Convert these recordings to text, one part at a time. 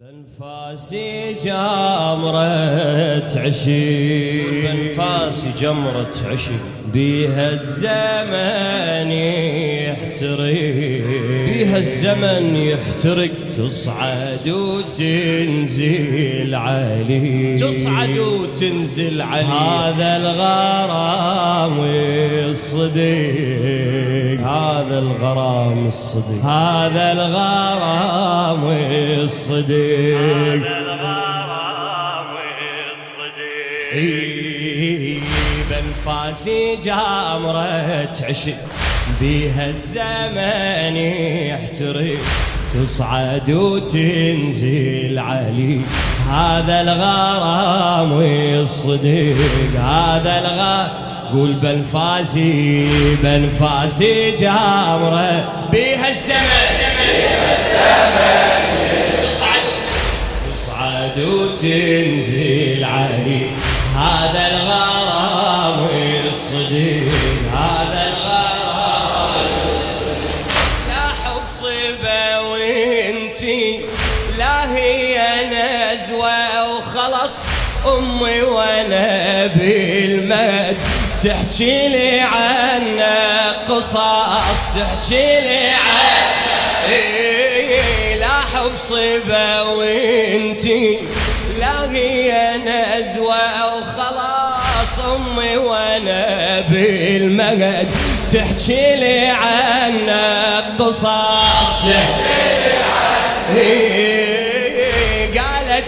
بنفاسي جمرة عشق بنفاسي جمرة عشق بيها الزمن يحترق بيها الزمن يحترق تصعد وتنزل علي. تصعد وتنزل علي. هذا الغرام والصديق هذا الغرام الصديق. هذا الغرام والصديق إيه، بنفاسي جامرة عشق. بيها الزمن يحترق تصعد وتنزل علي. هذا الغرام والصديق هذا الغرام قول بنفاسي بنفاسي جامرة. بيها الزمن تصعد وتنزل علي. هذا الغرام امي وانا بالمد. تحكي لي عنه قصص تحكي لي عنه إيه، لا حب صبا وانتي لا هي نزوة وخلاص. امي وانا بالمقد تحكي لي عنه قصص إيه،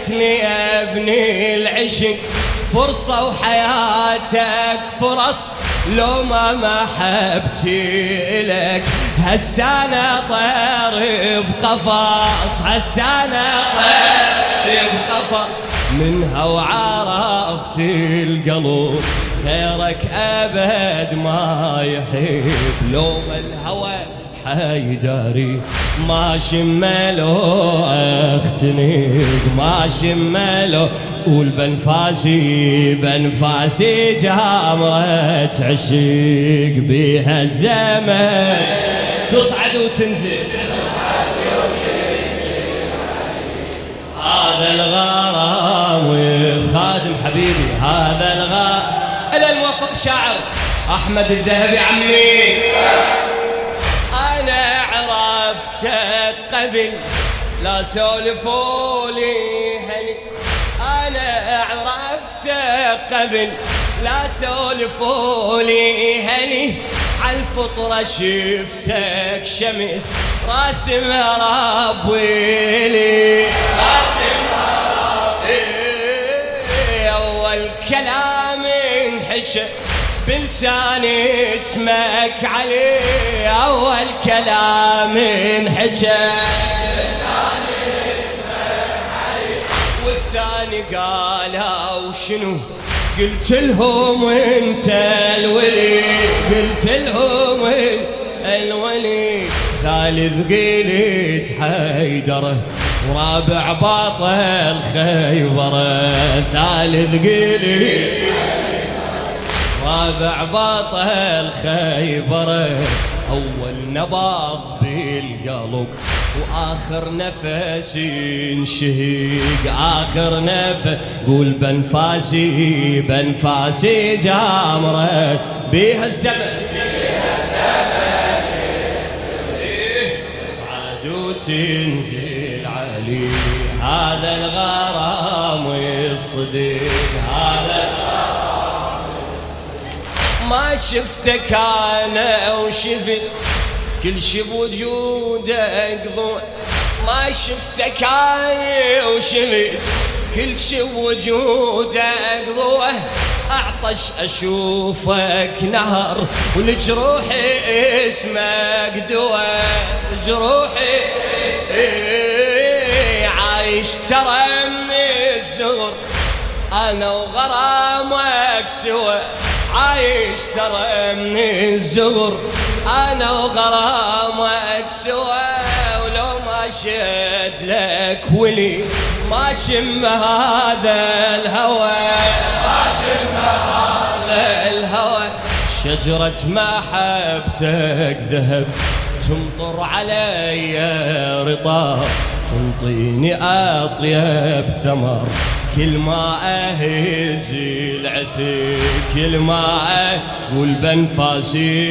قالت لي ابني العشق. فرصة وحياتك فرص. لو ما محبتي لك. هسانا طير بقفص. هسانا طير بقفص. منها وعرفت القلب خيرك ابد ما يحب. لو الهوى حيداري ما شملو اختنق ما شملو قول بنفاسي بنفاسي جامرة عشق بيها الزمن تصعد وتنزل هذا الغرام والخادم حبيبي، هذا الغرام. الى الموفق شاعر احمد الذهبي عمي. عرفتك قبل لا سولفوا لي هني انا عرفتك قبل. لا سولفوا لي هني عالفطرة شفتك شمس. راسم رب ويلي. راسم إيه، اول كلام انحكى بلساني اسمك علي اول كلام انحكى والثاني قالوا شنو؟ قلت لهم انت الولي، قلت لهم الولي. ثالث قيلت، حيدره. ورابع باطل خيبره. ثالث قيلت رابع بطل خيبر أول نبض بالقلب وآخر نفس ينشهق. آخر نفس قول بنفاسي بنفاسي جامرة. بيها الزمن. تصعد وتنزل علي. هذا الغرام والصديق شفتك انا وشفت كل شي بوجودك ضوء ما شفتك انا وشفت كل شي بوجودك ضوء اعطش اشوفك نهر ولجروحي اسمك دواء جروحي عايش ترى من الزغر انا وغرامك سوا. عايش ترى من الزغر انا وغرامك سوا ولو ما شد لك ولي. ما شم هذا الهوى. ما شم هذا الهوى. شجرة محبتك ذهب. تمطر علي رطاب. تنطيني أطيب ثمر كل ما أهز العثير كل ما أقول بنفاسي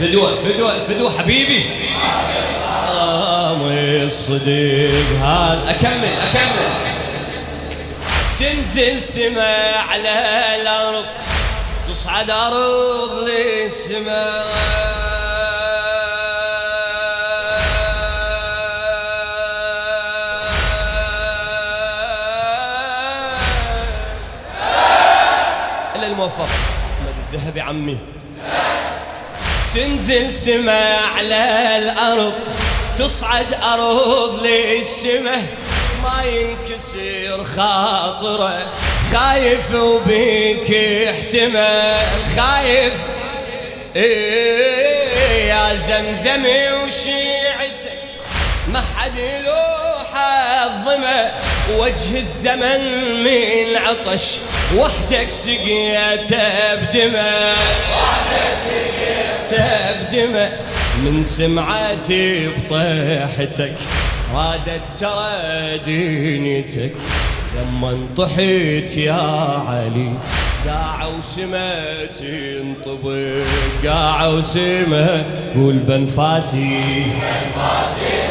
فدوة فدوة فدوة حبيبي. الصديق هذا. أكمل أكمل. تنزل سما على الأرض. تصعد أرض للسماء الموفق. أحمد الذهبي عمي تنزل سما على الأرض، تصعد أرض للسماء ما ينكسر خاطره. خايف وبيك احتمال، خايف. إيه، يا زمزمي وشيعتك ما حد له حظمه وجه الزمن من عطش وحدك سقيته بدمه وحدك سقيته بدمه من سمعتي بطيحتك، رادت ترى دينتك لما انطحيت يا علي قاع وسما تنطبق قاع وسما قول بنفاسي. بنفاسي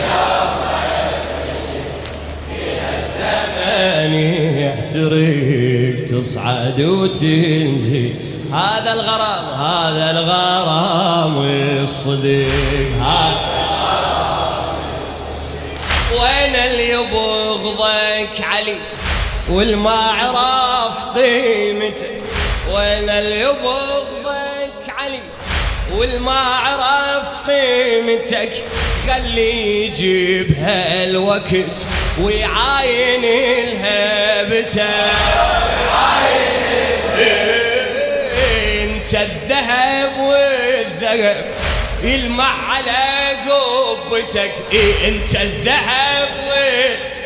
يحترق تصعد وتنزل. هذا الغرام هذا الغرام والصديق، هذا وين اللي يبغضك علي؟ والما عرف قيمتك وين اللي يبغضك علي. والما عرف قيمتك خلي يجيب هالوقت ويعاين الهبته انت الذهب والذهب. يلمع على قبتك. إيه، انت الذهب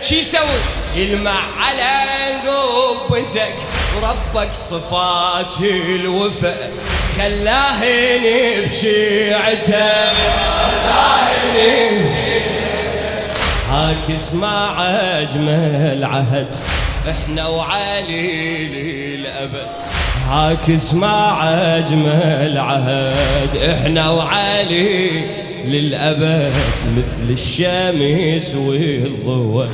شي يسوي؟ يلمع على قبتك وربك صفات الوفا خلاهن بشيعته هاك اسمع اجمل عهد احنا وعلي للابد هاك اسمع اجمل عهد احنا وعلي للابد مثل الشمس والضوء.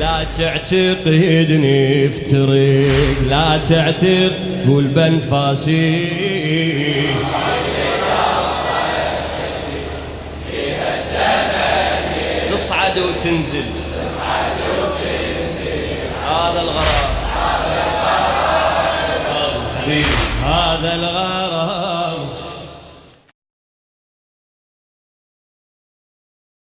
لا تعتقد نفترق لا تعتقد قول بنفاسي تصعد وتنزل. تصعد وتنزل هذا الغرام هذا الغرام